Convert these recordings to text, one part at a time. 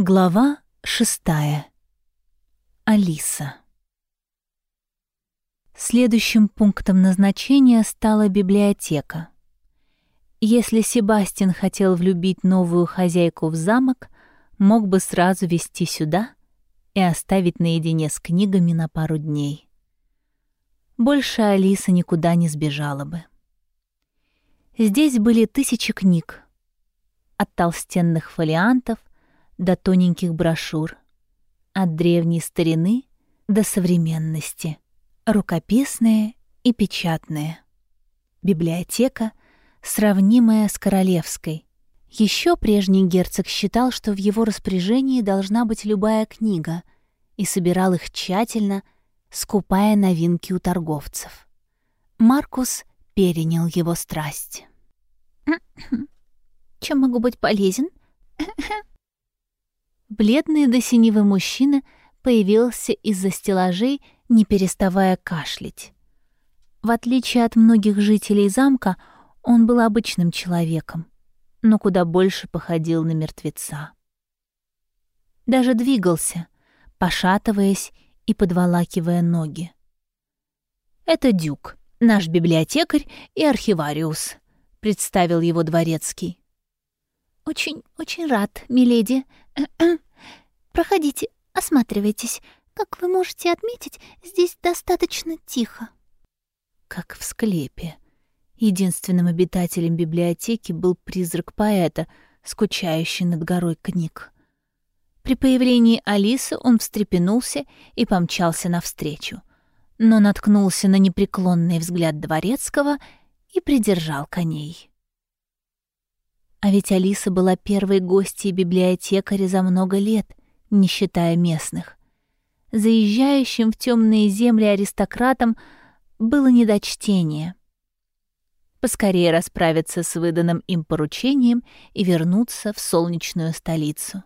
Глава шестая. Алиса. Следующим пунктом назначения стала библиотека. Если Себастьян хотел влюбить новую хозяйку в замок, мог бы сразу вести сюда и оставить наедине с книгами на пару дней. Больше Алиса никуда не сбежала бы. Здесь были тысячи книг, от толстенных фолиантов до тоненьких брошюр, от древней старины до современности, рукописные и печатные. Библиотека, сравнимая с королевской. Еще прежний герцог считал, что в его распоряжении должна быть любая книга, и собирал их тщательно, скупая новинки у торговцев. Маркус перенял его страсть. «Чем могу быть полезен?» Бледный до синевы мужчина появился из-за стеллажей, не переставая кашлять. В отличие от многих жителей замка, он был обычным человеком, но куда больше походил на мертвеца. Даже двигался, пошатываясь и подволакивая ноги. «Это Дюк, наш библиотекарь и архивариус», — представил его дворецкий. «Очень, очень рад, миледи. Проходите, осматривайтесь. Как вы можете отметить, здесь достаточно тихо». Как в склепе. Единственным обитателем библиотеки был призрак поэта, скучающий над горой книг. При появлении Алисы он встрепенулся и помчался навстречу, но наткнулся на непреклонный взгляд дворецкого и придержал коней. А ведь Алиса была первой гостьей библиотекаря за много лет, не считая местных. Заезжающим в темные земли аристократам было не до чтения. Поскорее расправиться с выданным им поручением и вернуться в солнечную столицу.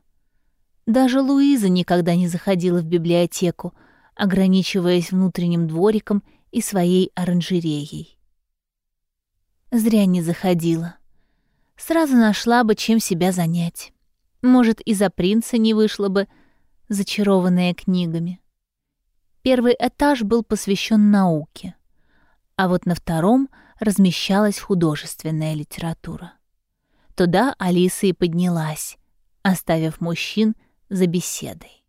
Даже Луиза никогда не заходила в библиотеку, ограничиваясь внутренним двориком и своей оранжереей. Зря не заходила сразу нашла бы, чем себя занять. Может, и за принца не вышла бы, зачарованная книгами. Первый этаж был посвящен науке, а вот на втором размещалась художественная литература. Туда Алиса и поднялась, оставив мужчин за беседой.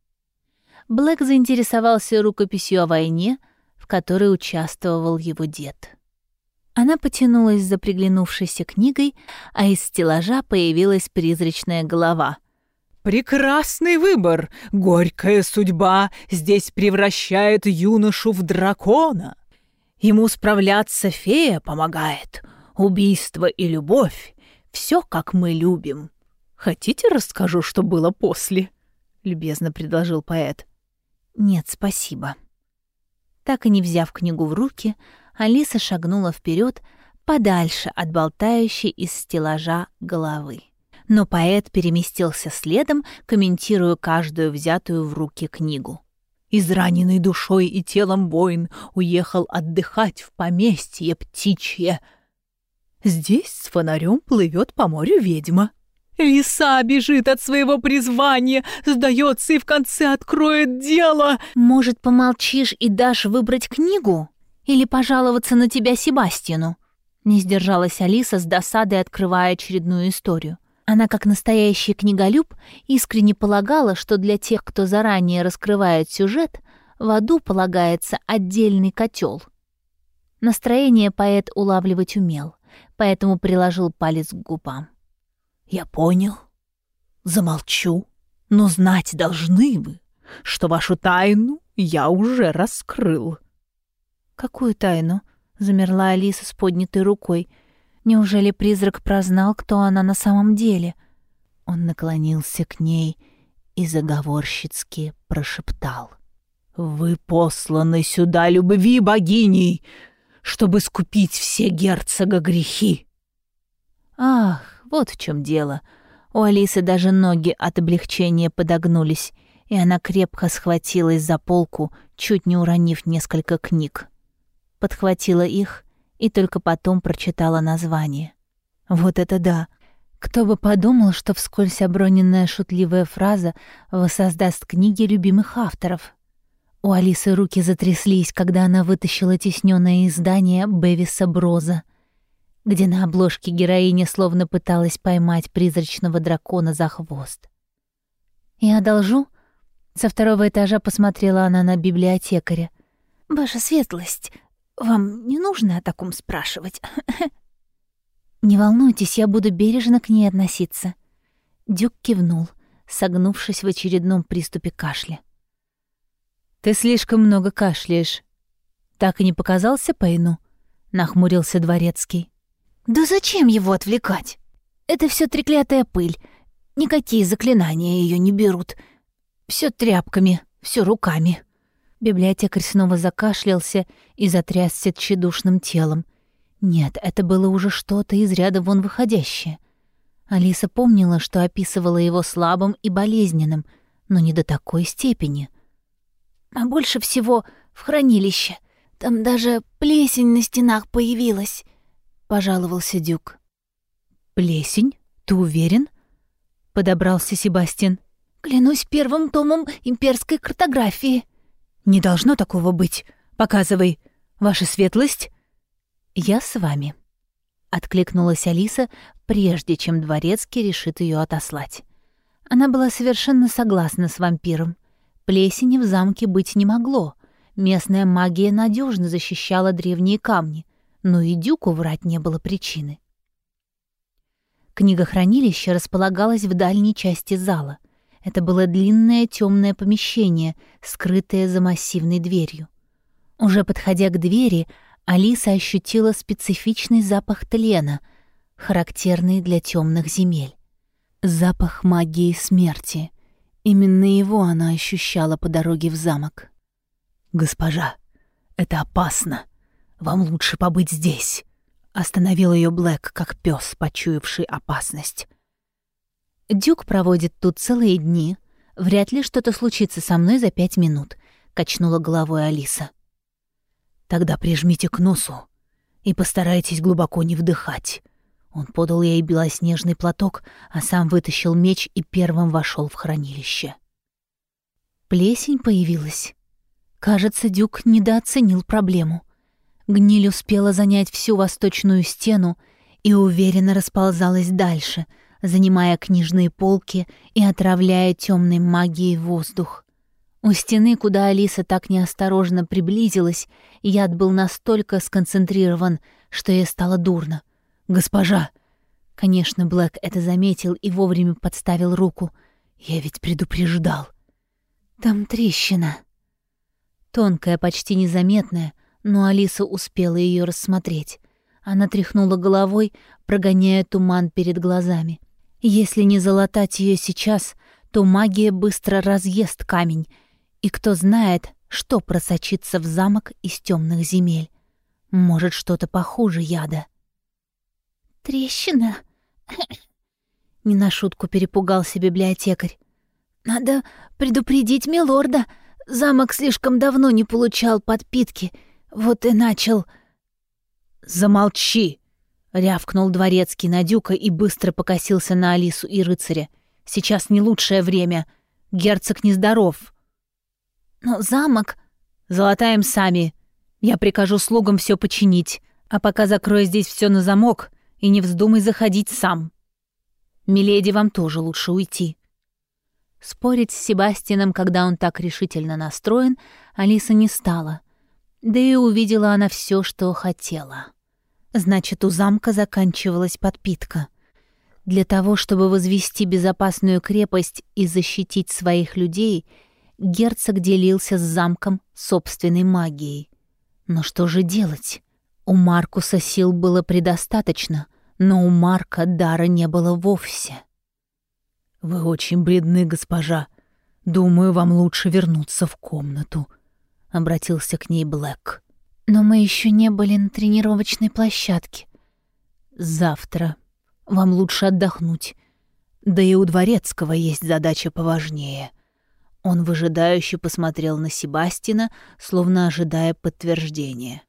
Блэк заинтересовался рукописью о войне, в которой участвовал его дед. Она потянулась за приглянувшейся книгой, а из стеллажа появилась призрачная голова. «Прекрасный выбор! Горькая судьба здесь превращает юношу в дракона. Ему справляться фея помогает. Убийство и любовь — все, как мы любим. Хотите, расскажу, что было после?» — любезно предложил поэт. «Нет, спасибо». Так и не взяв книгу в руки, Алиса шагнула вперед, подальше от болтающей из стеллажа головы. Но поэт переместился следом, комментируя каждую взятую в руки книгу. «Израненный душой и телом воин уехал отдыхать в поместье птичье. Здесь с фонарем плывет по морю ведьма. Лиса бежит от своего призвания, сдается и в конце откроет дело». «Может, помолчишь и дашь выбрать книгу?» Или пожаловаться на тебя Себастьяну?» Не сдержалась Алиса с досадой, открывая очередную историю. Она, как настоящий книголюб, искренне полагала, что для тех, кто заранее раскрывает сюжет, в аду полагается отдельный котел. Настроение поэт улавливать умел, поэтому приложил палец к губам. «Я понял. Замолчу. Но знать должны вы, что вашу тайну я уже раскрыл». «Какую тайну?» — замерла Алиса с поднятой рукой. «Неужели призрак прознал, кто она на самом деле?» Он наклонился к ней и заговорщицки прошептал. «Вы посланы сюда любви богиней, чтобы скупить все герцога грехи!» «Ах, вот в чем дело!» У Алисы даже ноги от облегчения подогнулись, и она крепко схватилась за полку, чуть не уронив несколько книг подхватила их и только потом прочитала название. Вот это да! Кто бы подумал, что вскользь оброненная шутливая фраза воссоздаст книги любимых авторов. У Алисы руки затряслись, когда она вытащила теснённое издание Бевиса Броза, где на обложке героиня словно пыталась поймать призрачного дракона за хвост. «Я одолжу?» Со второго этажа посмотрела она на библиотекаря. «Ваша светлость, вам не нужно о таком спрашивать?» «Не волнуйтесь, я буду бережно к ней относиться». Дюк кивнул, согнувшись в очередном приступе кашля. «Ты слишком много кашляешь. Так и не показался Пейну?» — нахмурился дворецкий. «Да зачем его отвлекать? Это все треклятая пыль. Никакие заклинания ее не берут. Все тряпками, все руками». Библиотекарь снова закашлялся и затрясся тщедушным телом. Нет, это было уже что-то из ряда вон выходящее. Алиса помнила, что описывала его слабым и болезненным, но не до такой степени — а больше всего в хранилище. Там даже плесень на стенах появилась», — пожаловался Дюк. «Плесень? Ты уверен?» — подобрался Себастьян. «Клянусь первым томом имперской картографии». «Не должно такого быть. Показывай. Ваша светлость?» «Я с вами», — откликнулась Алиса, прежде чем дворецкий решит ее отослать. Она была совершенно согласна с вампиром. Плесени в замке быть не могло. Местная магия надежно защищала древние камни, но и Дюку врать не было причины. Книгохранилище располагалось в дальней части зала. Это было длинное темное помещение, скрытое за массивной дверью. Уже подходя к двери, Алиса ощутила специфичный запах тлена, характерный для темных земель. Запах магии смерти — Именно его она ощущала по дороге в замок. «Госпожа, это опасно. Вам лучше побыть здесь», — остановил ее Блэк, как пес, почуявший опасность. «Дюк проводит тут целые дни. Вряд ли что-то случится со мной за пять минут», — качнула головой Алиса. «Тогда прижмите к носу и постарайтесь глубоко не вдыхать. Он подал ей белоснежный платок, а сам вытащил меч и первым вошел в хранилище. Плесень появилась. Кажется, Дюк недооценил проблему. Гниль успела занять всю восточную стену и уверенно расползалась дальше, занимая книжные полки и отравляя темной магией воздух. У стены, куда Алиса так неосторожно приблизилась, яд был настолько сконцентрирован, что ей стало дурно — «Госпожа!» Конечно, Блэк это заметил и вовремя подставил руку. Я ведь предупреждал. «Там трещина». Тонкая, почти незаметная, но Алиса успела ее рассмотреть. Она тряхнула головой, прогоняя туман перед глазами. Если не залатать ее сейчас, то магия быстро разъест камень, и кто знает, что просочится в замок из темных земель. Может, что-то похуже яда. «Трещина?» Не на шутку перепугался библиотекарь. «Надо предупредить милорда. Замок слишком давно не получал подпитки. Вот и начал...» «Замолчи!» — рявкнул дворецкий на Дюка и быстро покосился на Алису и рыцаря. «Сейчас не лучшее время. Герцог нездоров». «Но замок...» «Золотаем сами. Я прикажу слугам все починить. А пока закрою здесь все на замок, и не вздумай заходить сам. Миледи, вам тоже лучше уйти». Спорить с Себастином, когда он так решительно настроен, Алиса не стала. Да и увидела она все, что хотела. Значит, у замка заканчивалась подпитка. Для того, чтобы возвести безопасную крепость и защитить своих людей, герцог делился с замком собственной магией. Но что же делать? У Маркуса сил было предостаточно, но у Марка дара не было вовсе. «Вы очень бледны, госпожа. Думаю, вам лучше вернуться в комнату», — обратился к ней Блэк. «Но мы еще не были на тренировочной площадке». «Завтра. Вам лучше отдохнуть. Да и у Дворецкого есть задача поважнее». Он выжидающе посмотрел на Себастина, словно ожидая подтверждения.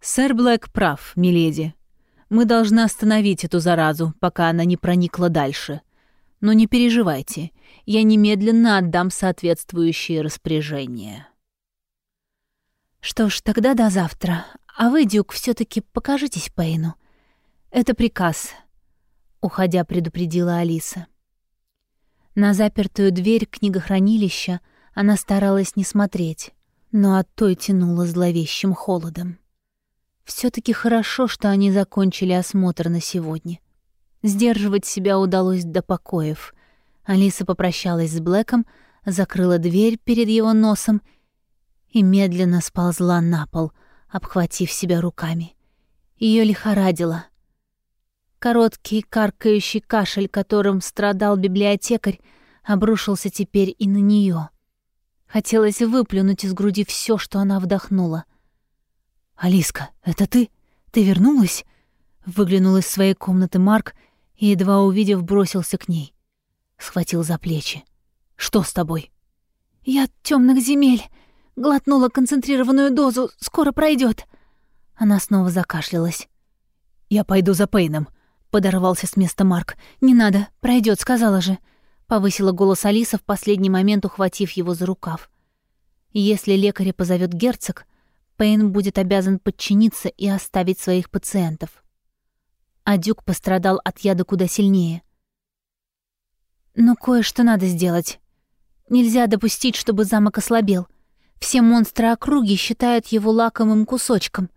«Сэр Блэк прав, миледи. Мы должны остановить эту заразу, пока она не проникла дальше. Но не переживайте, я немедленно отдам соответствующие распоряжения. Что ж, тогда до завтра. А вы, Дюк, все таки покажитесь Пейну. Это приказ, уходя, предупредила Алиса. На запертую дверь книгохранилища она старалась не смотреть, но от той тянуло зловещим холодом. все таки хорошо, что они закончили осмотр на сегодня. Сдерживать себя удалось до покоев. Алиса попрощалась с Блэком, закрыла дверь перед его носом и медленно сползла на пол, обхватив себя руками. Ее лихорадило. Короткий каркающий кашель, которым страдал библиотекарь, обрушился теперь и на нее. Хотелось выплюнуть из груди все, что она вдохнула. «Алиска, это ты? Ты вернулась?» Выглянул из своей комнаты Марк и, едва увидев, бросился к ней. Схватил за плечи. «Что с тобой?» «Я от темных земель. Глотнула концентрированную дозу. Скоро пройдет. Она снова закашлялась. «Я пойду за Пейном», — подорвался с места Марк. «Не надо, пройдет, сказала же повысила голос Алиса в последний момент, ухватив его за рукав. Если лекаря позовет герцог, Пейн будет обязан подчиниться и оставить своих пациентов. А Дюк пострадал от яда куда сильнее. Но кое-что надо сделать. Нельзя допустить, чтобы замок ослабел. Все монстры округи считают его лакомым кусочком.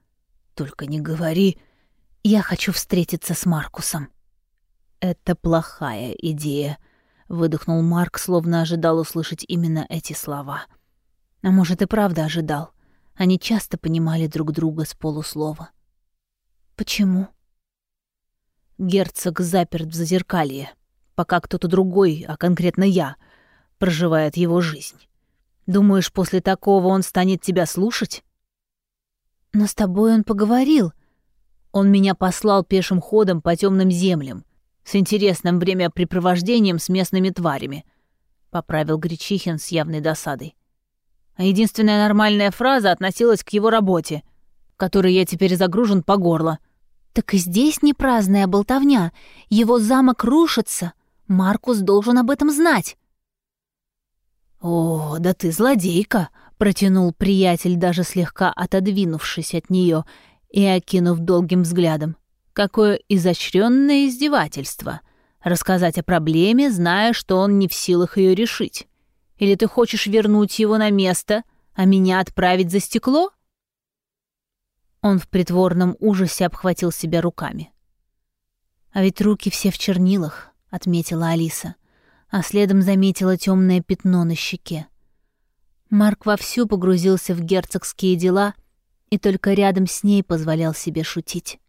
Только не говори, я хочу встретиться с Маркусом. Это плохая идея, выдохнул Марк, словно ожидал услышать именно эти слова. А может, и правда ожидал. Они часто понимали друг друга с полуслова. Почему? Герцог заперт в зазеркалье, пока кто-то другой, а конкретно я, проживает его жизнь. Думаешь, после такого он станет тебя слушать? Но с тобой он поговорил. Он меня послал пешим ходом по темным землям, с интересным времяпрепровождением с местными тварями», — поправил Гречихин с явной досадой. А единственная нормальная фраза относилась к его работе, которой я теперь загружен по горло. «Так и здесь не праздная болтовня. Его замок рушится. Маркус должен об этом знать». «О, да ты злодейка!» — протянул приятель, даже слегка отодвинувшись от нее и окинув долгим взглядом. Какое изощренное издевательство. Рассказать о проблеме, зная, что он не в силах ее решить. Или ты хочешь вернуть его на место, а меня отправить за стекло? Он в притворном ужасе обхватил себя руками. А ведь руки все в чернилах, отметила Алиса, а следом заметила темное пятно на щеке. Марк вовсю погрузился в герцогские дела и только рядом с ней позволял себе шутить.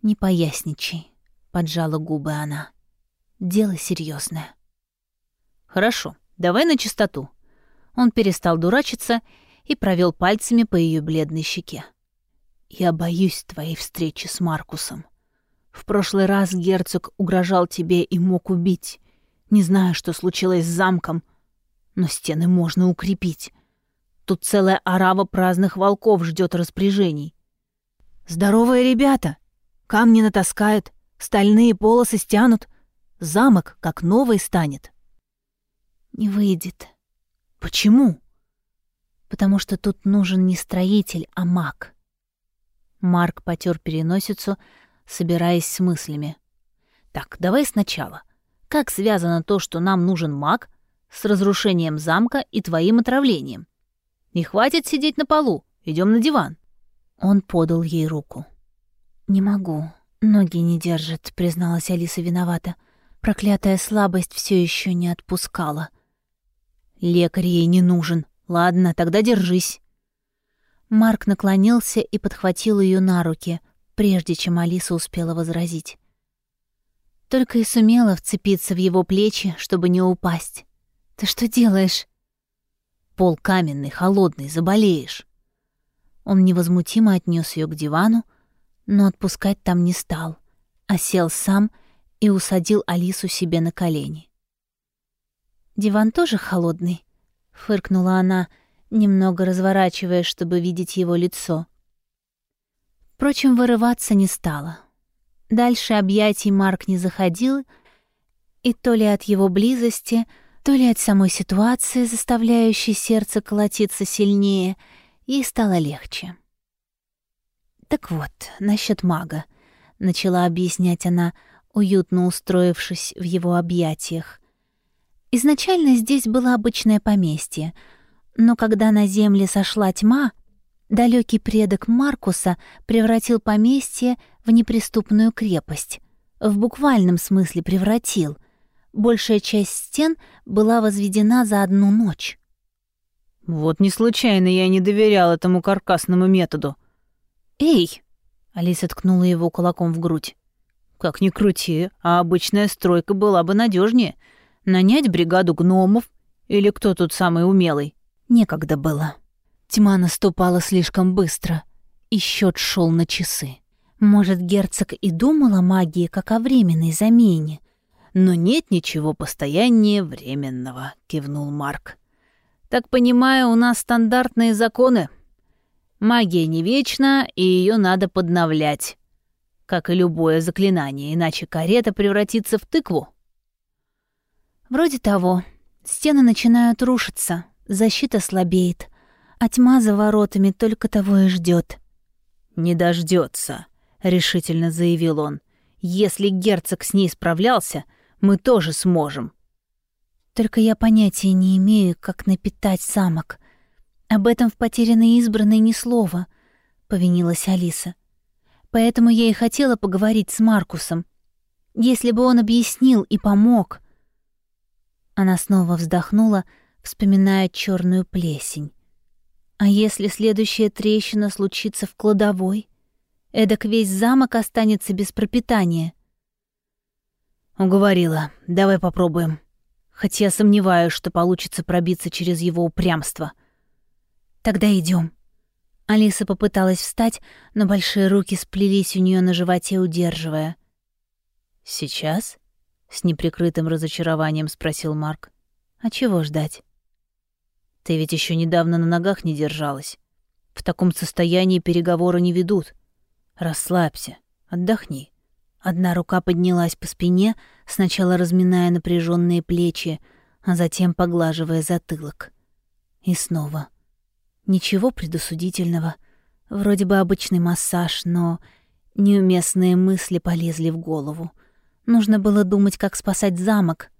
«Не поясничай», — поджала губы она. «Дело серьезное. «Хорошо, давай на чистоту». Он перестал дурачиться и провел пальцами по ее бледной щеке. «Я боюсь твоей встречи с Маркусом. В прошлый раз герцог угрожал тебе и мог убить. Не знаю, что случилось с замком, но стены можно укрепить. Тут целая орава праздных волков ждет распоряжений. «Здоровые ребята!» Камни натаскают, стальные полосы стянут. Замок как новый станет. Не выйдет. Почему? Потому что тут нужен не строитель, а маг. Марк потер переносицу, собираясь с мыслями. Так, давай сначала. Как связано то, что нам нужен маг, с разрушением замка и твоим отравлением? Не хватит сидеть на полу, идем на диван. Он подал ей руку. «Не могу. Ноги не держат», — призналась Алиса виновата. Проклятая слабость все еще не отпускала. «Лекарь ей не нужен. Ладно, тогда держись». Марк наклонился и подхватил ее на руки, прежде чем Алиса успела возразить. Только и сумела вцепиться в его плечи, чтобы не упасть. «Ты что делаешь?» «Пол каменный, холодный, заболеешь». Он невозмутимо отнес ее к дивану, но отпускать там не стал, а сел сам и усадил Алису себе на колени. «Диван тоже холодный?» — фыркнула она, немного разворачивая, чтобы видеть его лицо. Впрочем, вырываться не стала. Дальше объятий Марк не заходил, и то ли от его близости, то ли от самой ситуации, заставляющей сердце колотиться сильнее, ей стало легче. «Так вот, насчет мага», — начала объяснять она, уютно устроившись в его объятиях. Изначально здесь было обычное поместье, но когда на земле сошла тьма, далекий предок Маркуса превратил поместье в неприступную крепость. В буквальном смысле превратил. Большая часть стен была возведена за одну ночь. «Вот не случайно я не доверял этому каркасному методу». «Эй!» — Алиса ткнула его кулаком в грудь. «Как ни крути, а обычная стройка была бы надежнее. Нанять бригаду гномов или кто тут самый умелый?» Некогда было. Тьма наступала слишком быстро, и счет шел на часы. Может, герцог и думал о магии как о временной замене. «Но нет ничего постояннее временного», — кивнул Марк. «Так понимаю, у нас стандартные законы. Магия не вечна, и ее надо подновлять. Как и любое заклинание, иначе карета превратится в тыкву». «Вроде того. Стены начинают рушиться, защита слабеет, а тьма за воротами только того и ждет. «Не дождется, решительно заявил он. «Если герцог с ней справлялся, мы тоже сможем». «Только я понятия не имею, как напитать самок. Об этом в потерянной избранной ни слова», — повинилась Алиса. «Поэтому я и хотела поговорить с Маркусом. Если бы он объяснил и помог...» Она снова вздохнула, вспоминая черную плесень. А если следующая трещина случится в кладовой? Эдак весь замок останется без пропитания. Уговорила. Давай попробуем. Хотя сомневаюсь, что получится пробиться через его упрямство. Тогда идем. Алиса попыталась встать, но большие руки сплелись у нее на животе, удерживая. «Сейчас?» — с неприкрытым разочарованием спросил Марк. «А чего ждать?» Ты ведь еще недавно на ногах не держалась. В таком состоянии переговоры не ведут. Расслабься, отдохни. Одна рука поднялась по спине, сначала разминая напряженные плечи, а затем поглаживая затылок. И снова. Ничего предусудительного. Вроде бы обычный массаж, но неуместные мысли полезли в голову. Нужно было думать, как спасать замок,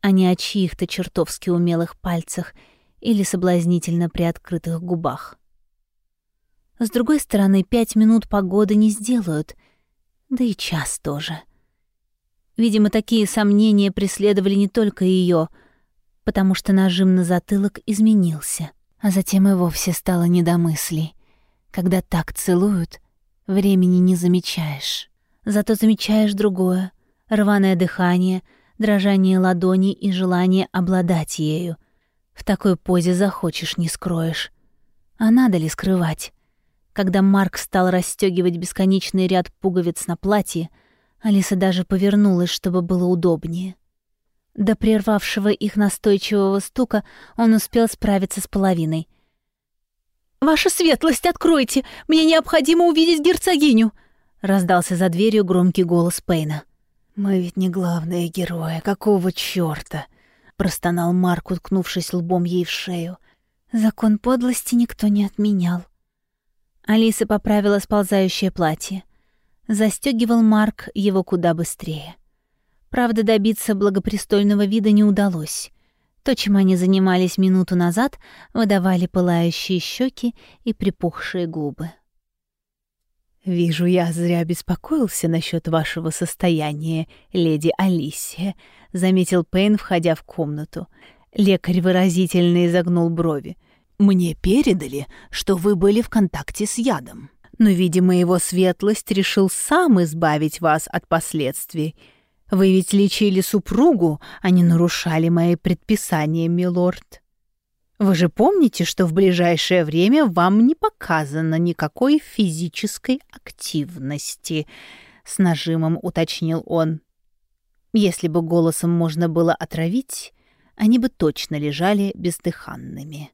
а не о чьих-то чертовски умелых пальцах — или соблазнительно приоткрытых губах. С другой стороны, пять минут погоды не сделают, да и час тоже. Видимо, такие сомнения преследовали не только ее, потому что нажим на затылок изменился, а затем и вовсе стало недомыслий. Когда так целуют, времени не замечаешь. Зато замечаешь другое — рваное дыхание, дрожание ладони и желание обладать ею — в такой позе захочешь, не скроешь. А надо ли скрывать? Когда Марк стал расстегивать бесконечный ряд пуговиц на платье, Алиса даже повернулась, чтобы было удобнее. До прервавшего их настойчивого стука он успел справиться с половиной. «Ваша светлость, откройте! Мне необходимо увидеть герцогиню!» — раздался за дверью громкий голос Пейна. «Мы ведь не главные герои, какого чёрта?» Простонал Марк, уткнувшись лбом ей в шею. Закон подлости никто не отменял. Алиса поправила сползающее платье. Застегивал Марк его куда быстрее. Правда, добиться благопристойного вида не удалось. То, чем они занимались минуту назад, выдавали пылающие щеки и припухшие губы. «Вижу, я зря беспокоился насчет вашего состояния, леди Алисия», — заметил Пейн, входя в комнату. Лекарь выразительно изогнул брови. «Мне передали, что вы были в контакте с ядом. Но, видимо, его светлость решил сам избавить вас от последствий. Вы ведь лечили супругу, а не нарушали мои предписания, милорд». Вы же помните, что в ближайшее время вам не показано никакой физической активности, с нажимом уточнил он. Если бы голосом можно было отравить, они бы точно лежали бездыханными.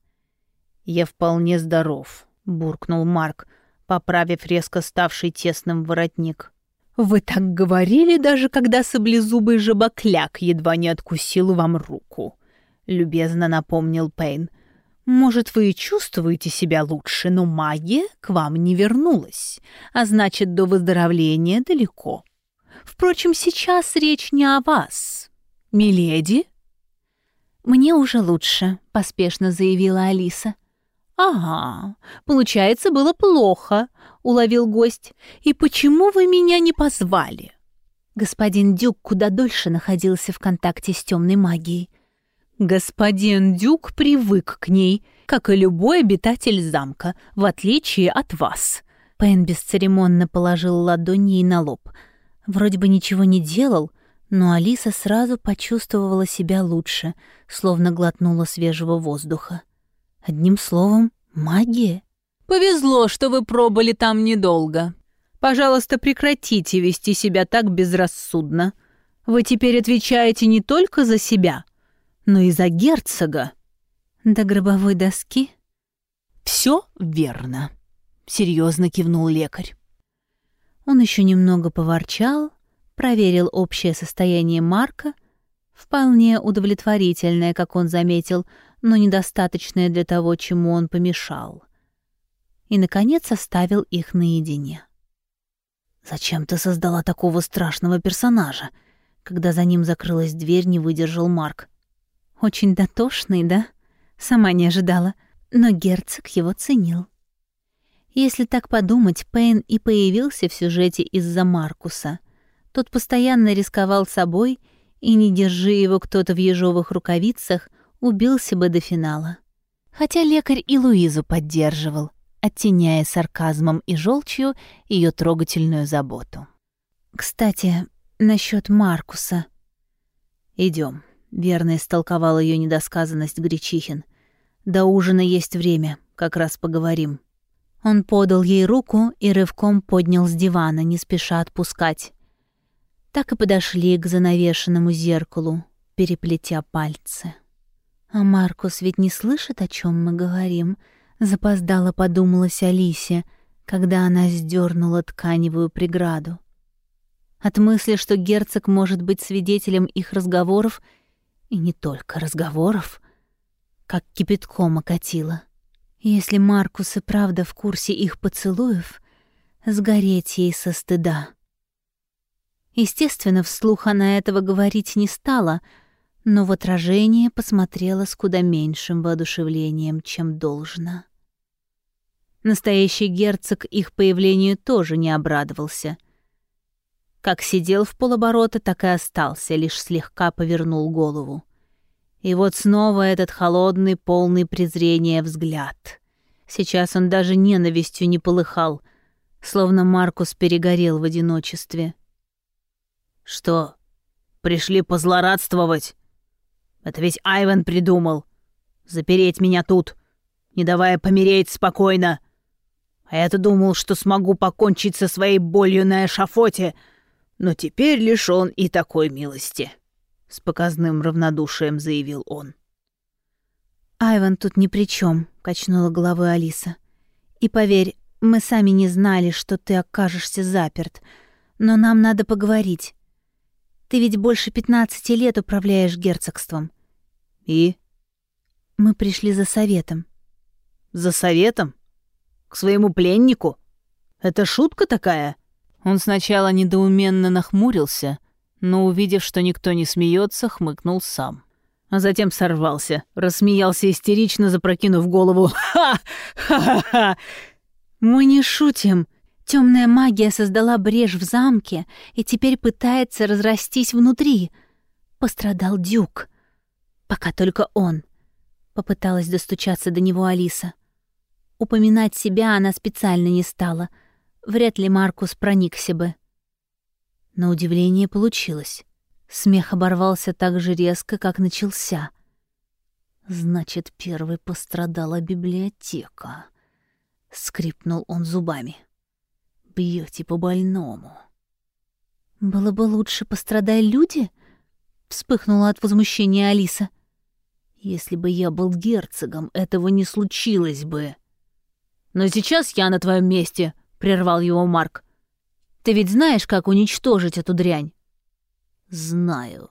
Я вполне здоров, буркнул Марк. поправив резко ставший тесным воротник. «Вы так говорили, даже когда саблезубый жабокляк едва не откусил вам руку», — любезно напомнил Пейн. «Может, вы и чувствуете себя лучше, но магия к вам не вернулась, а значит, до выздоровления далеко. Впрочем, сейчас речь не о вас. Миледи?» «Мне уже лучше», — поспешно заявила Алиса. «Ага, получается, было плохо», — уловил гость. «И почему вы меня не позвали?» Господин Дюк куда дольше находился в контакте с темной магией. «Господин Дюк привык к ней, как и любой обитатель замка, в отличие от вас». Пен бесцеремонно положил ладонь ей на лоб. Вроде бы ничего не делал, но Алиса сразу почувствовала себя лучше, словно глотнула свежего воздуха. Одним словом, магия. Повезло, что вы пробыли там недолго. Пожалуйста, прекратите вести себя так безрассудно. Вы теперь отвечаете не только за себя, но и за герцога. До гробовой доски? Все верно, серьезно кивнул лекарь. Он еще немного поворчал, проверил общее состояние Марка, вполне удовлетворительное, как он заметил, но недостаточное для того, чему он помешал. И, наконец, оставил их наедине. «Зачем ты создала такого страшного персонажа?» Когда за ним закрылась дверь, не выдержал Марк. «Очень дотошный, да?» Сама не ожидала, но герцог его ценил. Если так подумать, Пейн и появился в сюжете из-за Маркуса. Тот постоянно рисковал собой, и не держи его кто-то в ежовых рукавицах — убился бы до финала. Хотя лекарь и Луизу поддерживал, оттеняя сарказмом и желчью ее трогательную заботу. «Кстати, насчет Маркуса». Идем. Верно истолковал ее недосказанность Гречихин. «До ужина есть время, как раз поговорим». Он подал ей руку и рывком поднял с дивана, не спеша отпускать. Так и подошли к занавешенному зеркалу, переплетя пальцы. «А Маркус ведь не слышит, о чем мы говорим», — запоздало подумалась Алисе, когда она сдернула тканевую преграду. От мысли, что герцог может быть свидетелем их разговоров, и не только разговоров, как кипятком окатило. Если Маркус и правда в курсе их поцелуев, сгореть ей со стыда. Естественно, вслух она этого говорить не стала — но в отражение посмотрела с куда меньшим воодушевлением, чем должно. Настоящий герцог их появлению тоже не обрадовался. Как сидел в полоборота, так и остался, лишь слегка повернул голову. И вот снова этот холодный, полный презрения взгляд. Сейчас он даже ненавистью не полыхал, словно Маркус перегорел в одиночестве. «Что, пришли позлорадствовать?» Это ведь Айвен придумал. Запереть меня тут, не давая помереть спокойно. А я-то думал, что смогу покончить со своей болью на эшафоте, но теперь лишён и такой милости. С показным равнодушием заявил он. «Айван тут ни при чем, качнула головой Алиса. «И поверь, мы сами не знали, что ты окажешься заперт, но нам надо поговорить. Ты ведь больше пятнадцати лет управляешь герцогством. И? Мы пришли за советом. За советом? К своему пленнику? Это шутка такая? Он сначала недоуменно нахмурился, но, увидев, что никто не смеется, хмыкнул сам. А затем сорвался, рассмеялся истерично, запрокинув голову. «Ха! Мы не шутим!» Темная магия создала брешь в замке и теперь пытается разрастись внутри. Пострадал Дюк. Пока только он. Попыталась достучаться до него Алиса. Упоминать себя она специально не стала. Вряд ли Маркус проникся бы. На удивление получилось. Смех оборвался так же резко, как начался. «Значит, первой пострадала библиотека», — скрипнул он зубами бьете по больному. Было бы лучше пострадали люди, вспыхнула от возмущения Алиса. Если бы я был герцогом, этого не случилось бы. Но сейчас я на твоем месте, прервал его Марк. Ты ведь знаешь, как уничтожить эту дрянь? Знаю.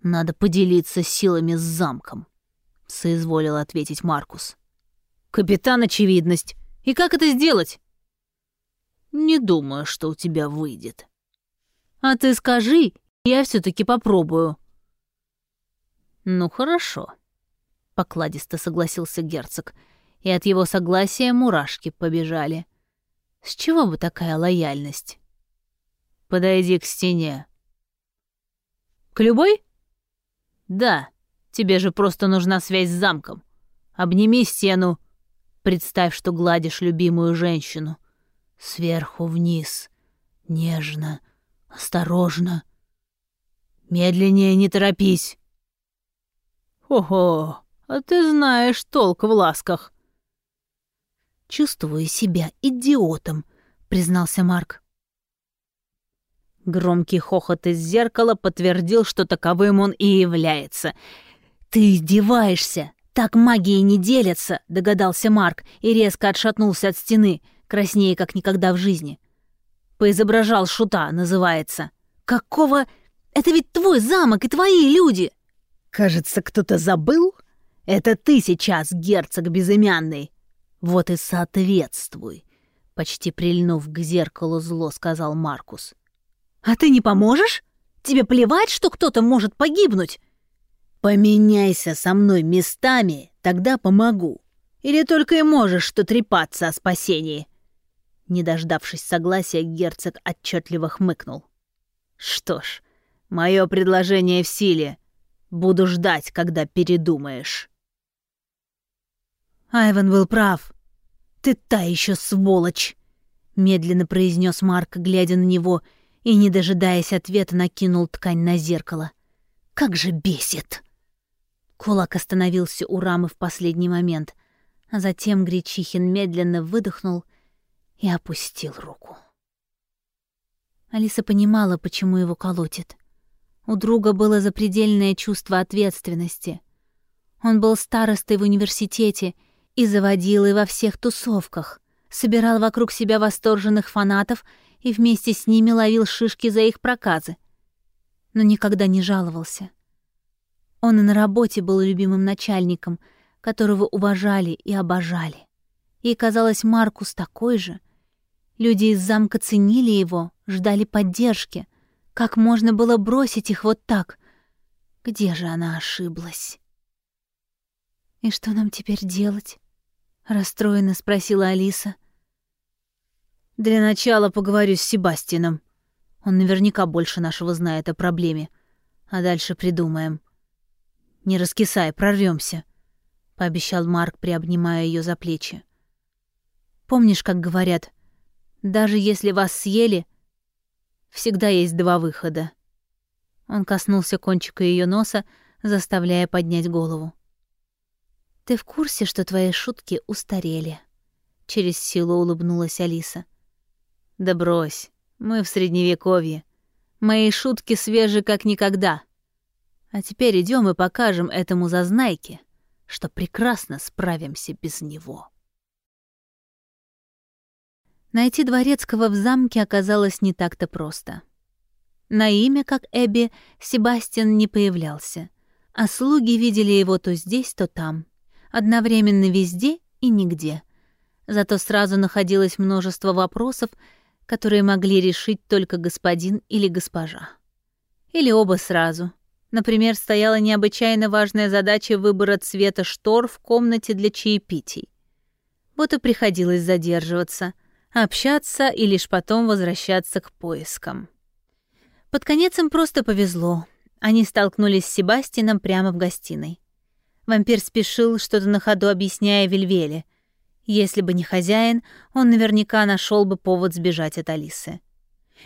Надо поделиться силами с замком, соизволил ответить Маркус. Капитан очевидность. И как это сделать? Не думаю, что у тебя выйдет. А ты скажи, я все таки попробую. Ну хорошо, покладисто согласился герцог, и от его согласия мурашки побежали. С чего бы такая лояльность? Подойди к стене. К любой? Да, тебе же просто нужна связь с замком. Обними стену. Представь, что гладишь любимую женщину. Сверху вниз. Нежно, осторожно. Медленнее не торопись. Ого, а ты знаешь толк в ласках. Чувствую себя идиотом, признался Марк. Громкий хохот из зеркала подтвердил, что таковым он и является. «Ты издеваешься! Так магии не делятся!» — догадался Марк и резко отшатнулся от стены, краснее как никогда в жизни. «Поизображал шута» называется. «Какого? Это ведь твой замок и твои люди!» «Кажется, кто-то забыл? Это ты сейчас, герцог безымянный!» «Вот и соответствуй!» Почти прильнув к зеркалу зло, сказал Маркус. А ты не поможешь? Тебе плевать, что кто-то может погибнуть? Поменяйся со мной местами, тогда помогу. Или только и можешь что трепаться о спасении. Не дождавшись согласия, герцог отчетливо хмыкнул. Что ж, мое предложение в силе. Буду ждать, когда передумаешь. Айван был прав. Ты та еще сволочь, медленно произнес Марк, глядя на него и, не дожидаясь ответа, накинул ткань на зеркало. «Как же бесит!» Кулак остановился у рамы в последний момент, а затем Гречихин медленно выдохнул и опустил руку. Алиса понимала, почему его колотит. У друга было запредельное чувство ответственности. Он был старостой в университете и заводил и во всех тусовках, собирал вокруг себя восторженных фанатов и вместе с ними ловил шишки за их проказы. Но никогда не жаловался. Он и на работе был любимым начальником, которого уважали и обожали. И, казалось, Маркус такой же. Люди из замка ценили его, ждали поддержки. Как можно было бросить их вот так? Где же она ошиблась? «И что нам теперь делать?» — расстроенно спросила Алиса — для начала поговорю с Себастином. Он наверняка больше нашего знает о проблеме. А дальше придумаем. Не раскисай, прорвемся, пообещал Марк, приобнимая ее за плечи. Помнишь, как говорят, даже если вас съели, всегда есть два выхода. Он коснулся кончика ее носа, заставляя поднять голову. Ты в курсе, что твои шутки устарели? Через силу улыбнулась Алиса. Да брось, мы в средневековье. Мои шутки свежи как никогда. А теперь идем и покажем этому зазнайке, что прекрасно справимся без него. Найти Дворецкого в замке оказалось не так-то просто. На имя, как Эбби, Себастьян не появлялся, а слуги видели его то здесь, то там, одновременно везде и нигде. Зато сразу находилось множество вопросов, которые могли решить только господин или госпожа. Или оба сразу. Например, стояла необычайно важная задача выбора цвета штор в комнате для чаепитий. Вот и приходилось задерживаться, общаться и лишь потом возвращаться к поискам. Под конец им просто повезло. Они столкнулись с Себастином прямо в гостиной. Вампир спешил, что-то на ходу объясняя Вельвеле — если бы не хозяин, он наверняка нашел бы повод сбежать от Алисы.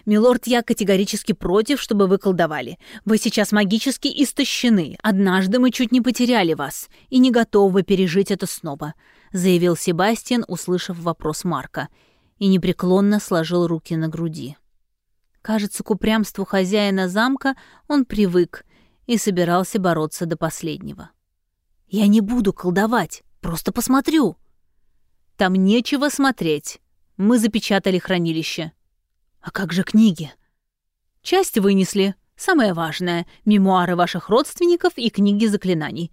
«Милорд, я категорически против, чтобы вы колдовали. Вы сейчас магически истощены. Однажды мы чуть не потеряли вас и не готовы пережить это снова», заявил Себастьян, услышав вопрос Марка, и непреклонно сложил руки на груди. Кажется, к упрямству хозяина замка он привык и собирался бороться до последнего. «Я не буду колдовать, просто посмотрю», Там нечего смотреть. Мы запечатали хранилище. А как же книги? Часть вынесли. Самое важное — мемуары ваших родственников и книги заклинаний.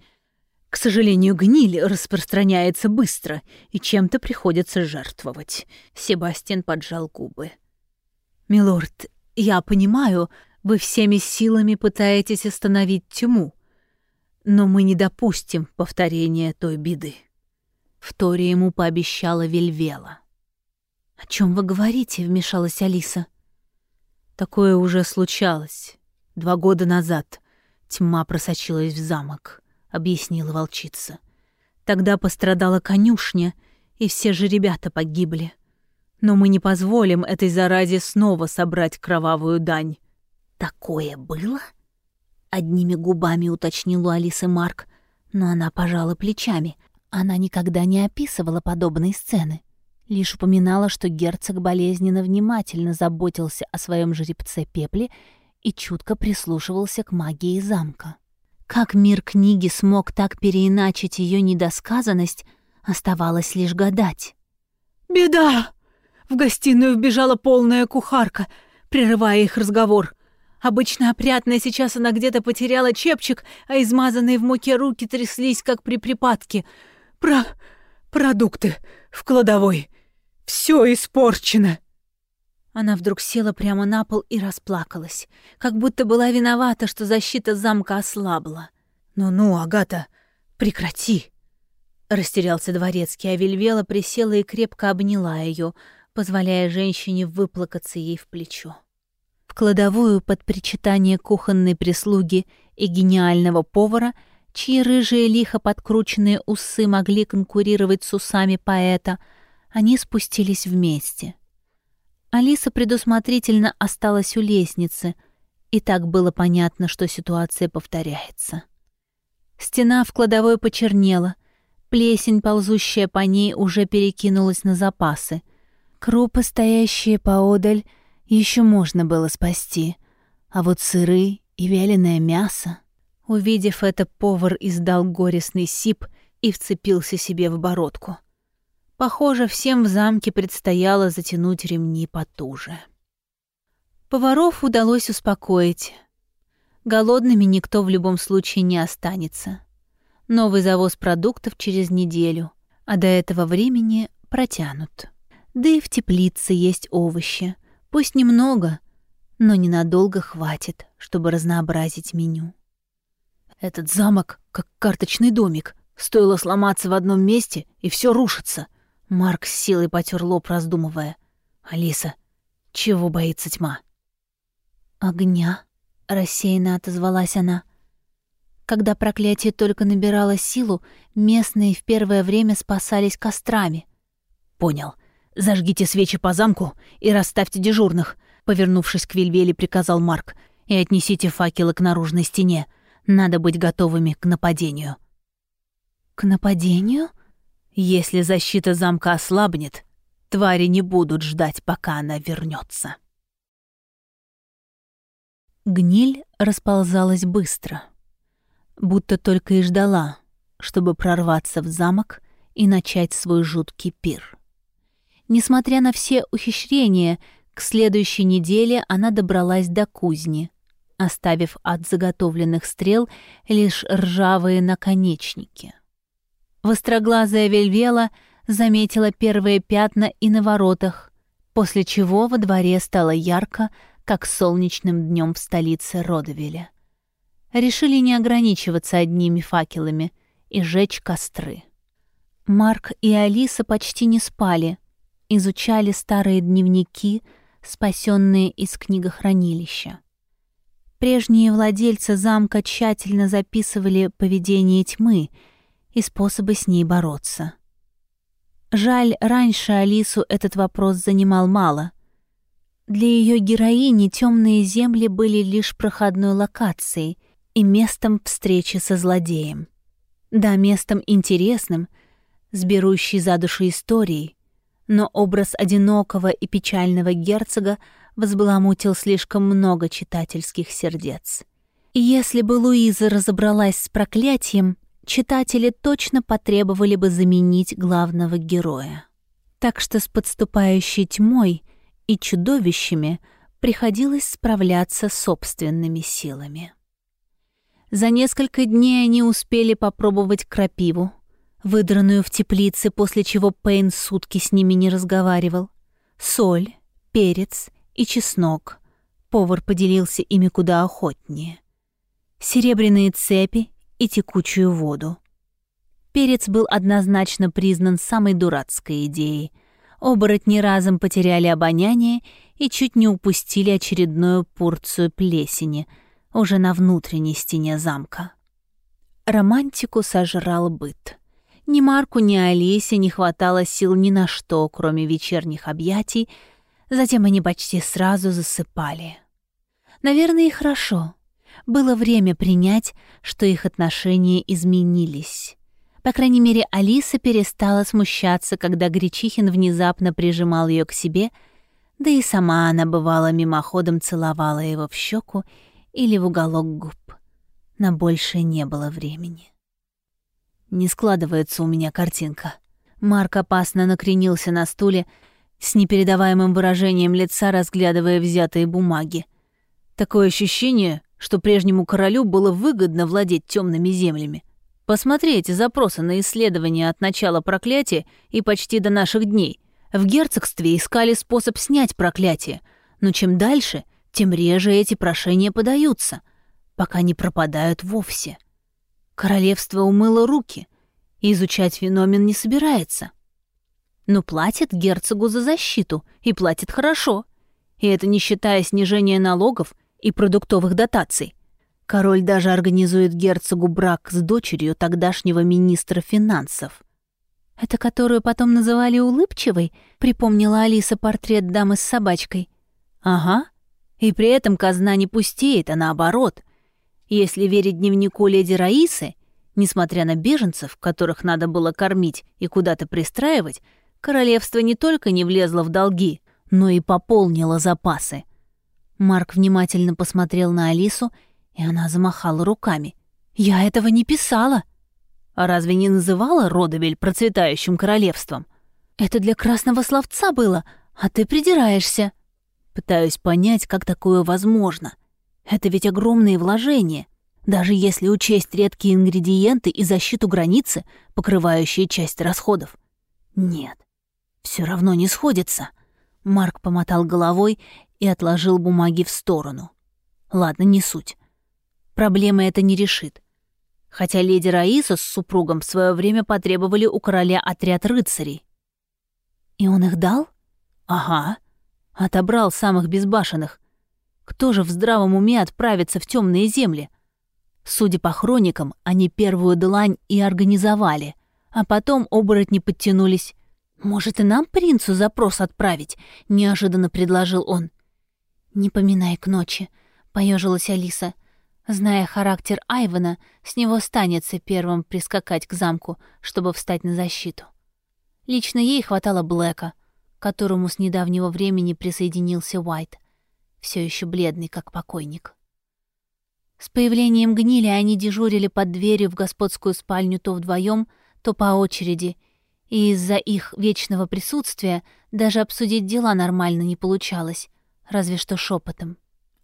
К сожалению, гниль распространяется быстро, и чем-то приходится жертвовать. Себастьян поджал губы. «Милорд, я понимаю, вы всеми силами пытаетесь остановить тьму, но мы не допустим повторения той беды». Втория ему пообещала Вельвела. «О чем вы говорите?» — вмешалась Алиса. «Такое уже случалось. Два года назад тьма просочилась в замок», — объяснила волчица. «Тогда пострадала конюшня, и все же ребята погибли. Но мы не позволим этой заразе снова собрать кровавую дань». «Такое было?» Одними губами уточнил у Алисы Марк, но она пожала плечами. Она никогда не описывала подобные сцены лишь упоминала, что герцог болезненно внимательно заботился о своем жеребце Пепле и чутко прислушивался к магии замка. Как мир книги смог так переиначить ее недосказанность, оставалось лишь гадать. «Беда!» В гостиную вбежала полная кухарка, прерывая их разговор. Обычно опрятная, сейчас она где-то потеряла чепчик, а измазанные в муке руки тряслись, как при припадке. «Про... продукты в кладовой. Все испорчено!» Она вдруг села прямо на пол и расплакалась, как будто была виновата, что защита замка ослабла. «Ну-ну, Агата, прекрати!» Растерялся дворецкий, а Вельвела присела и крепко обняла ее, позволяя женщине выплакаться ей в плечо. Кладовую под причитание кухонной прислуги и гениального повара, чьи рыжие лихо подкрученные усы могли конкурировать с усами поэта — они спустились вместе. Алиса предусмотрительно осталась у лестницы, и так было понятно, что ситуация повторяется. Стена в кладовой почернела, плесень, ползущая по ней, уже перекинулась на запасы. Крупы, стоящие поодаль, еще можно было спасти, а вот сыры и вяленое мясо... Увидев это, повар издал горестный сип и вцепился себе в бородку — Похоже, всем в замке предстояло затянуть ремни потуже. Поваров удалось успокоить. Голодными никто в любом случае не останется. Новый завоз продуктов через неделю, а до этого времени протянут. Да и в теплице есть овощи. Пусть немного, но ненадолго хватит, чтобы разнообразить меню. Этот замок как карточный домик. Стоило сломаться в одном месте, и все рушится — Марк с силой потер лоб, раздумывая. «Алиса, чего боится тьма?» «Огня», — рассеянно отозвалась она. Когда проклятие только набирало силу, местные в первое время спасались кострами. «Понял. Зажгите свечи по замку и расставьте дежурных», — повернувшись к Вильвеле, приказал Марк. «И отнесите факелы к наружной стене. Надо быть готовыми к нападению». «К нападению?» Если защита замка ослабнет, твари не будут ждать, пока она вернется. Гниль расползалась быстро, будто только и ждала, чтобы прорваться в замок и начать свой жуткий пир. Несмотря на все ухищрения, к следующей неделе она добралась до кузни, оставив от заготовленных стрел лишь ржавые наконечники. Востроглазая Вельвела заметила первые пятна и на воротах, после чего во дворе стало ярко, как солнечным днем в столице Родовеля. Решили не ограничиваться одними факелами и жечь костры. Марк и Алиса почти не спали, изучали старые дневники, спасенные из книгохранилища. Прежние владельцы замка тщательно записывали поведение тьмы — и способы с ней бороться. Жаль, раньше Алису этот вопрос занимал мало. Для ее героини темные земли были лишь проходной локацией и местом встречи со злодеем. Да, местом интересным, с за душу историей, но образ одинокого и печального герцога возбаламутил слишком много читательских сердец. И если бы Луиза разобралась с проклятием, читатели точно потребовали бы заменить главного героя. Так что с подступающей тьмой и чудовищами приходилось справляться собственными силами. За несколько дней они успели попробовать крапиву, выдранную в теплице, после чего Пейн сутки с ними не разговаривал, соль, перец и чеснок. Повар поделился ими куда охотнее. Серебряные цепи и текучую воду. Перец был однозначно признан самой дурацкой идеей. Оборотни разом потеряли обоняние и чуть не упустили очередную порцию плесени уже на внутренней стене замка. Романтику сожрал быт. Ни Марку, ни Алисе не хватало сил ни на что, кроме вечерних объятий, затем они почти сразу засыпали. Наверное, и хорошо. Было время принять, что их отношения изменились. По крайней мере, Алиса перестала смущаться, когда Гречихин внезапно прижимал ее к себе, да и сама она бывала мимоходом целовала его в щеку или в уголок губ. На большее не было времени. Не складывается у меня картинка. Марк опасно накренился на стуле, с непередаваемым выражением лица разглядывая взятые бумаги. Такое ощущение, что прежнему королю было выгодно владеть темными землями. Посмотрите запросы на исследования от начала проклятия и почти до наших дней. В герцогстве искали способ снять проклятие, но чем дальше, тем реже эти прошения подаются, пока не пропадают вовсе. Королевство умыло руки, и изучать феномен не собирается. Но платит герцогу за защиту, и платит хорошо. И это не считая снижения налогов и продуктовых дотаций. Король даже организует герцогу брак с дочерью тогдашнего министра финансов. «Это которую потом называли улыбчивой?» — припомнила Алиса портрет дамы с собачкой. «Ага. И при этом казна не пустеет, а наоборот. Если верить дневнику леди Раисы, несмотря на беженцев, которых надо было кормить и куда-то пристраивать, королевство не только не влезло в долги, но и пополнило запасы. Марк внимательно посмотрел на Алису, и она замахала руками. «Я этого не писала!» «А разве не называла Родовель процветающим королевством?» «Это для красного словца было, а ты придираешься!» Пытаюсь понять, как такое возможно. Это ведь огромные вложения, даже если учесть редкие ингредиенты и защиту границы, покрывающие часть расходов. Нет, все равно не сходится. Марк помотал головой и отложил бумаги в сторону. Ладно, не суть. Проблемы это не решит. Хотя леди Раиса с супругом в свое время потребовали у короля отряд рыцарей. И он их дал? Ага. Отобрал самых безбашенных. Кто же в здравом уме отправится в темные земли? Судя по хроникам, они первую длань и организовали, а потом оборотни подтянулись. «Может, и нам принцу запрос отправить?» — неожиданно предложил он. «Не поминай к ночи», — поежилась Алиса. Зная характер Айвана, с него станется первым прискакать к замку, чтобы встать на защиту. Лично ей хватало Блэка, которому с недавнего времени присоединился Уайт, все еще бледный, как покойник. С появлением гнили они дежурили под дверью в господскую спальню то вдвоем, то по очереди, и из-за их вечного присутствия даже обсудить дела нормально не получалось разве что шепотом.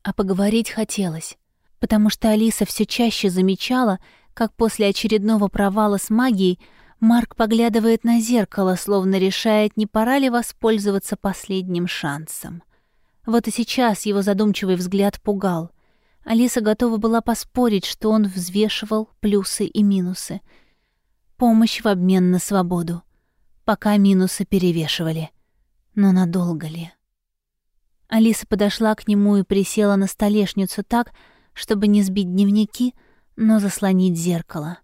А поговорить хотелось, потому что Алиса все чаще замечала, как после очередного провала с магией Марк поглядывает на зеркало, словно решает, не пора ли воспользоваться последним шансом. Вот и сейчас его задумчивый взгляд пугал. Алиса готова была поспорить, что он взвешивал плюсы и минусы. Помощь в обмен на свободу. Пока минусы перевешивали. Но надолго ли? Алиса подошла к нему и присела на столешницу так, чтобы не сбить дневники, но заслонить зеркало.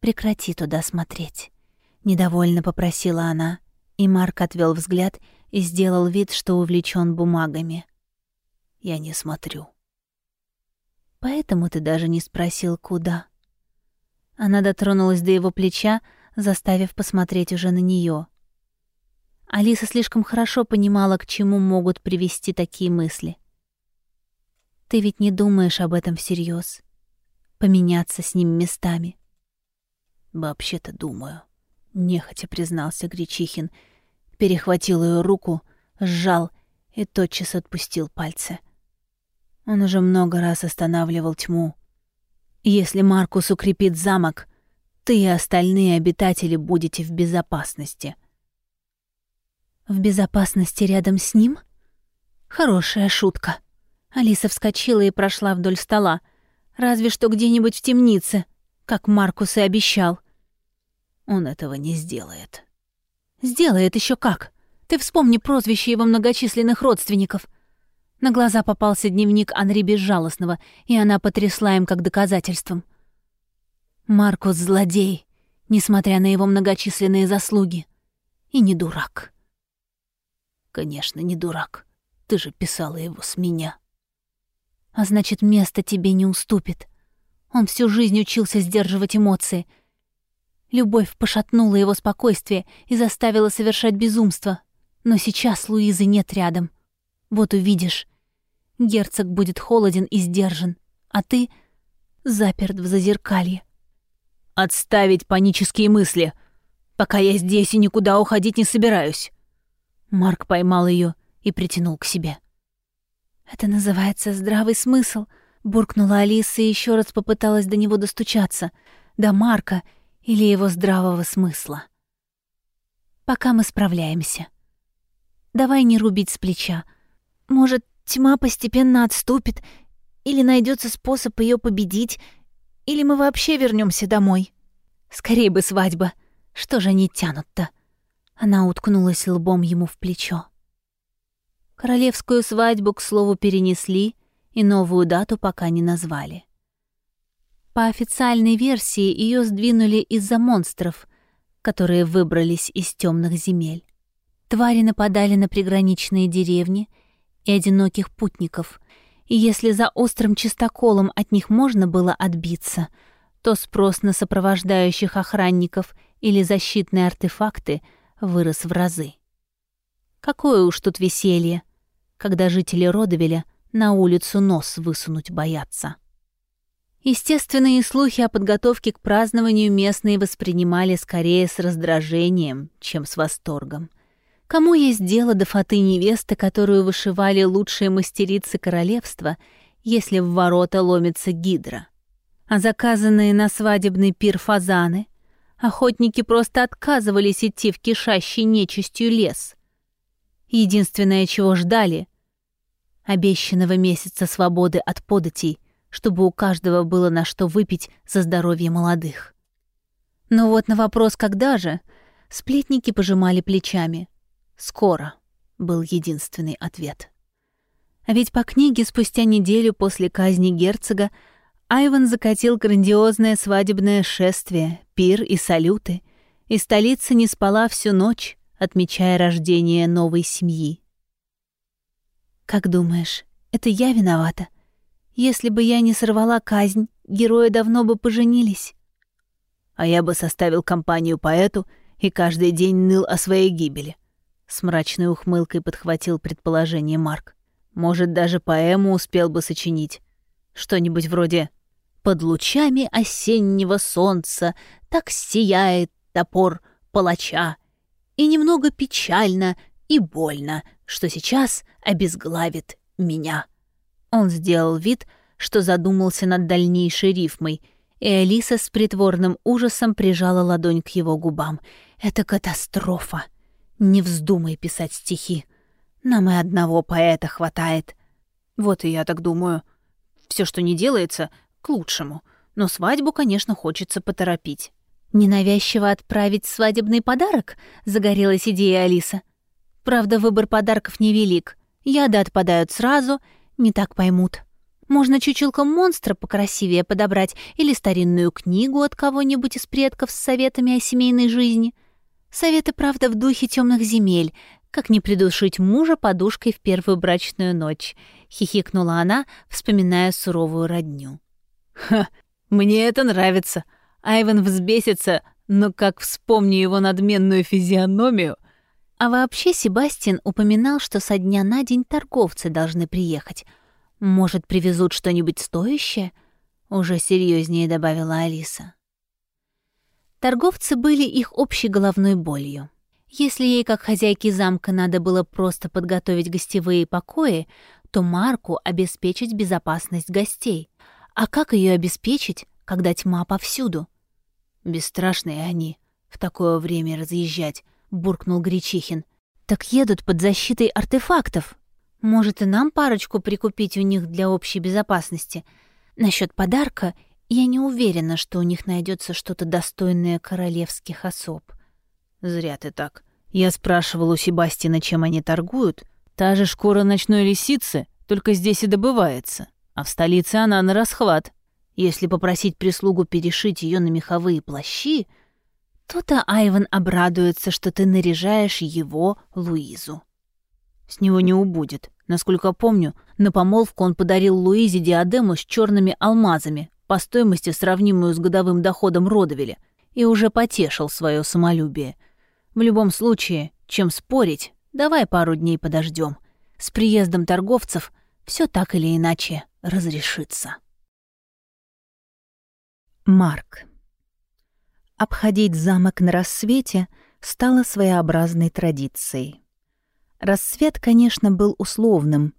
«Прекрати туда смотреть», — недовольно попросила она, и Марк отвел взгляд и сделал вид, что увлечен бумагами. «Я не смотрю». «Поэтому ты даже не спросил, куда?» Она дотронулась до его плеча, заставив посмотреть уже на нее. Алиса слишком хорошо понимала, к чему могут привести такие мысли. Ты ведь не думаешь об этом всерьез? Поменяться с ним местами? Вообще-то думаю, нехотя признался Гречихин. Перехватил ее руку, сжал и тотчас отпустил пальцы. Он уже много раз останавливал тьму. Если Маркус укрепит замок, ты и остальные обитатели будете в безопасности. В безопасности рядом с ним? Хорошая шутка. Алиса вскочила и прошла вдоль стола. Разве что где-нибудь в темнице, как Маркус и обещал. Он этого не сделает. Сделает еще как. Ты вспомни прозвище его многочисленных родственников. На глаза попался дневник Анри Безжалостного, и она потрясла им как доказательством. Маркус — злодей, несмотря на его многочисленные заслуги. И не дурак. Конечно, не дурак. Ты же писала его с меня. А значит, место тебе не уступит. Он всю жизнь учился сдерживать эмоции — Любовь пошатнула его спокойствие и заставила совершать безумство. Но сейчас Луизы нет рядом. Вот увидишь. Герцог будет холоден и сдержан, а ты заперт в зазеркалье. «Отставить панические мысли. Пока я здесь и никуда уходить не собираюсь». Марк поймал ее и притянул к себе. «Это называется здравый смысл», — буркнула Алиса и еще раз попыталась до него достучаться. До Марка — или его здравого смысла. Пока мы справляемся. Давай не рубить с плеча. Может, тьма постепенно отступит, или найдется способ ее победить, или мы вообще вернемся домой. Скорее бы свадьба. Что же они тянут-то? Она уткнулась лбом ему в плечо. Королевскую свадьбу, к слову, перенесли, и новую дату пока не назвали. По официальной версии ее сдвинули из-за монстров, которые выбрались из темных земель. Твари нападали на приграничные деревни и одиноких путников, и если за острым чистоколом от них можно было отбиться, то спрос на сопровождающих охранников или защитные артефакты вырос в разы. Какое уж тут веселье, когда жители Родовеля на улицу нос высунуть боятся. Естественные слухи о подготовке к празднованию местные воспринимали скорее с раздражением, чем с восторгом. Кому есть дело до фаты невесты, которую вышивали лучшие мастерицы королевства, если в ворота ломится гидра? А заказанные на свадебный пир фазаны? Охотники просто отказывались идти в кишащий нечистью лес. Единственное, чего ждали — обещанного месяца свободы от податей — чтобы у каждого было на что выпить за здоровье молодых. Но вот на вопрос «когда же?» сплетники пожимали плечами. «Скоро» был единственный ответ. А ведь по книге спустя неделю после казни герцога Айван закатил грандиозное свадебное шествие, пир и салюты, и столица не спала всю ночь, отмечая рождение новой семьи. «Как думаешь, это я виновата?» Если бы я не сорвала казнь, герои давно бы поженились. А я бы составил компанию поэту и каждый день ныл о своей гибели. С мрачной ухмылкой подхватил предположение Марк. Может, даже поэму успел бы сочинить. Что-нибудь вроде «Под лучами осеннего солнца так сияет топор палача, и немного печально и больно, что сейчас обезглавит меня». Он сделал вид, что задумался над дальнейшей рифмой, и Алиса с притворным ужасом прижала ладонь к его губам. «Это катастрофа! Не вздумай писать стихи. Нам и одного поэта хватает». «Вот и я так думаю. Все, что не делается, к лучшему. Но свадьбу, конечно, хочется поторопить». «Ненавязчиво отправить свадебный подарок?» — загорелась идея Алиса. «Правда, выбор подарков невелик. Яды отпадают сразу — не так поймут. Можно чучелком монстра покрасивее подобрать или старинную книгу от кого-нибудь из предков с советами о семейной жизни. Советы, правда, в духе темных земель, как не придушить мужа подушкой в первую брачную ночь, хихикнула она, вспоминая суровую родню. Ха, мне это нравится. Айвен взбесится, но как вспомню его надменную физиономию, а вообще Себастьян упоминал, что со дня на день торговцы должны приехать. Может, привезут что-нибудь стоящее? Уже серьезнее добавила Алиса. Торговцы были их общей головной болью. Если ей, как хозяйке замка, надо было просто подготовить гостевые покои, то Марку обеспечить безопасность гостей. А как ее обеспечить, когда тьма повсюду? «Бесстрашные они, в такое время разъезжать», — буркнул Гречихин. «Так едут под защитой артефактов. Может, и нам парочку прикупить у них для общей безопасности. Насчет подарка я не уверена, что у них найдется что-то достойное королевских особ». «Зря ты так. Я спрашивал у Себастина, чем они торгуют. Та же шкура ночной лисицы, только здесь и добывается, а в столице она на расхват. Если попросить прислугу перешить ее на меховые плащи, то-то Айван обрадуется, что ты наряжаешь его, Луизу. С него не убудет. Насколько помню, на помолвку он подарил Луизе диадему с черными алмазами, по стоимости сравнимую с годовым доходом Родовеля, и уже потешил свое самолюбие. В любом случае, чем спорить, давай пару дней подождем. С приездом торговцев все так или иначе разрешится. Марк. Обходить замок на рассвете стало своеобразной традицией. Рассвет, конечно, был условным.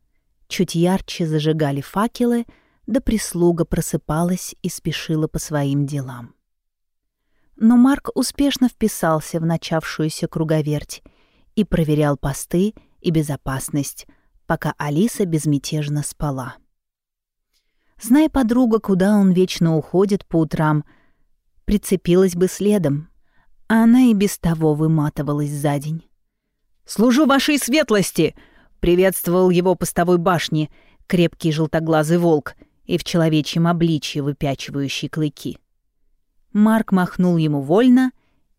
Чуть ярче зажигали факелы, да прислуга просыпалась и спешила по своим делам. Но Марк успешно вписался в начавшуюся круговерть и проверял посты и безопасность, пока Алиса безмятежно спала. Зная подруга, куда он вечно уходит по утрам, прицепилась бы следом. А она и без того выматывалась за день. «Служу вашей светлости!» — приветствовал его постовой башни крепкий желтоглазый волк и в человечьем обличье выпячивающий клыки. Марк махнул ему вольно,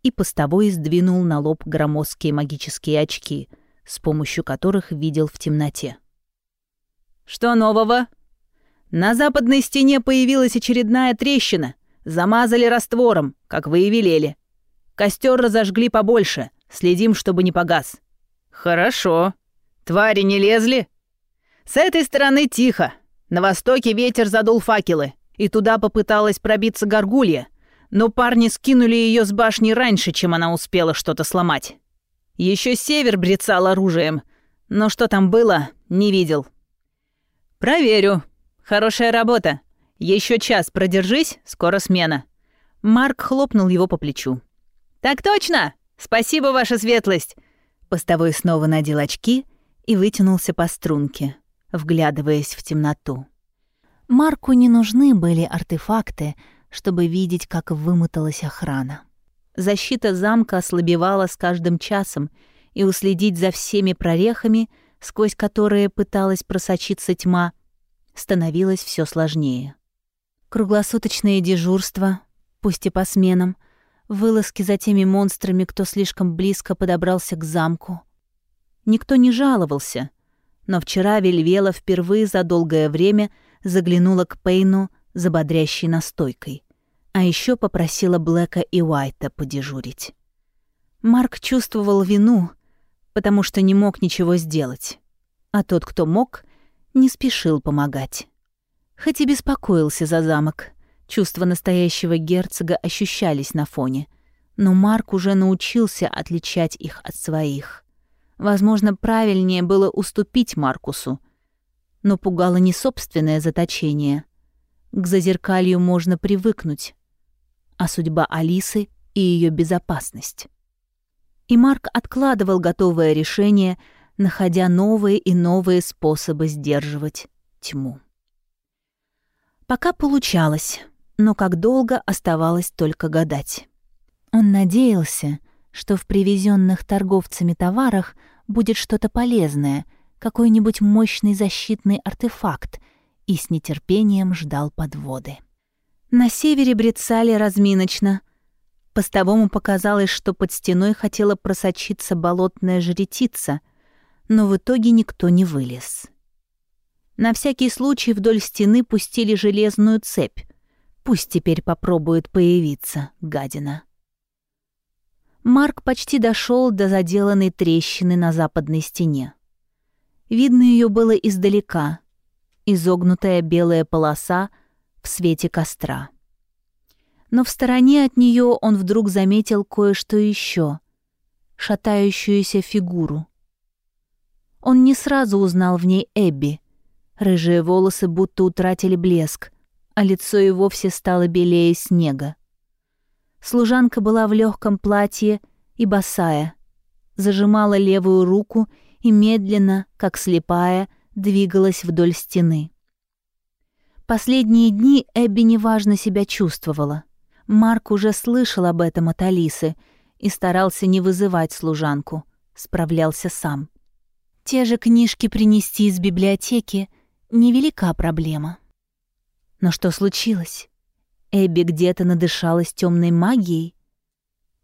и постовой сдвинул на лоб громоздкие магические очки, с помощью которых видел в темноте. «Что нового?» На западной стене появилась очередная трещина. Замазали раствором, как вы и велели. Костер разожгли побольше. Следим, чтобы не погас. Хорошо. Твари не лезли? С этой стороны тихо. На востоке ветер задул факелы, и туда попыталась пробиться горгулья, но парни скинули ее с башни раньше, чем она успела что-то сломать. Еще север брецал оружием, но что там было, не видел. Проверю. «Хорошая работа. Еще час продержись, скоро смена». Марк хлопнул его по плечу. «Так точно! Спасибо, ваша светлость!» Постовой снова надел очки и вытянулся по струнке, вглядываясь в темноту. Марку не нужны были артефакты, чтобы видеть, как вымоталась охрана. Защита замка ослабевала с каждым часом, и уследить за всеми прорехами, сквозь которые пыталась просочиться тьма, становилось все сложнее. Круглосуточное дежурство, пусть и по сменам, вылазки за теми монстрами, кто слишком близко подобрался к замку. Никто не жаловался, но вчера Вельвела впервые за долгое время заглянула к Пейну за бодрящей настойкой, а еще попросила Блэка и Уайта подежурить. Марк чувствовал вину, потому что не мог ничего сделать, а тот, кто мог, не спешил помогать. Хоть и беспокоился за замок, чувства настоящего герцога ощущались на фоне, но Марк уже научился отличать их от своих. Возможно, правильнее было уступить Маркусу, но пугало не собственное заточение. К зазеркалью можно привыкнуть, а судьба Алисы и ее безопасность. И Марк откладывал готовое решение — находя новые и новые способы сдерживать тьму. Пока получалось, но как долго оставалось только гадать. Он надеялся, что в привезенных торговцами товарах будет что-то полезное, какой-нибудь мощный защитный артефакт, и с нетерпением ждал подводы. На севере брецали разминочно. Постовому показалось, что под стеной хотела просочиться болотная жретица, но в итоге никто не вылез. На всякий случай вдоль стены пустили железную цепь. Пусть теперь попробует появиться, гадина. Марк почти дошел до заделанной трещины на западной стене. Видно ее было издалека, изогнутая белая полоса в свете костра. Но в стороне от нее он вдруг заметил кое-что еще. шатающуюся фигуру. Он не сразу узнал в ней Эбби. Рыжие волосы будто утратили блеск, а лицо и вовсе стало белее снега. Служанка была в легком платье и босая, зажимала левую руку и медленно, как слепая, двигалась вдоль стены. Последние дни Эбби неважно себя чувствовала. Марк уже слышал об этом от Алисы и старался не вызывать служанку, справлялся сам. Те же книжки принести из библиотеки — невелика проблема. Но что случилось? Эбби где-то надышалась темной магией?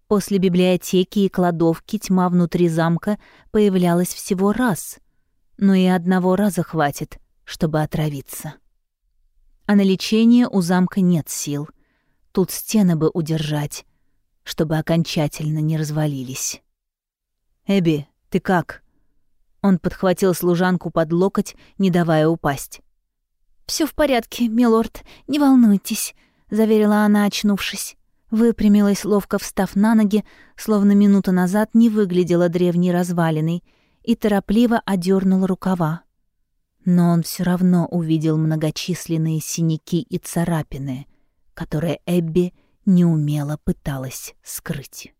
После библиотеки и кладовки тьма внутри замка появлялась всего раз, но и одного раза хватит, чтобы отравиться. А на лечение у замка нет сил — Тут стены бы удержать, чтобы окончательно не развалились. «Эбби, ты как?» Он подхватил служанку под локоть, не давая упасть. Все в порядке, милорд, не волнуйтесь», — заверила она, очнувшись. Выпрямилась, ловко встав на ноги, словно минуту назад не выглядела древней развалиной, и торопливо одернула рукава. Но он все равно увидел многочисленные синяки и царапины, которое Эбби неумело пыталась скрыть.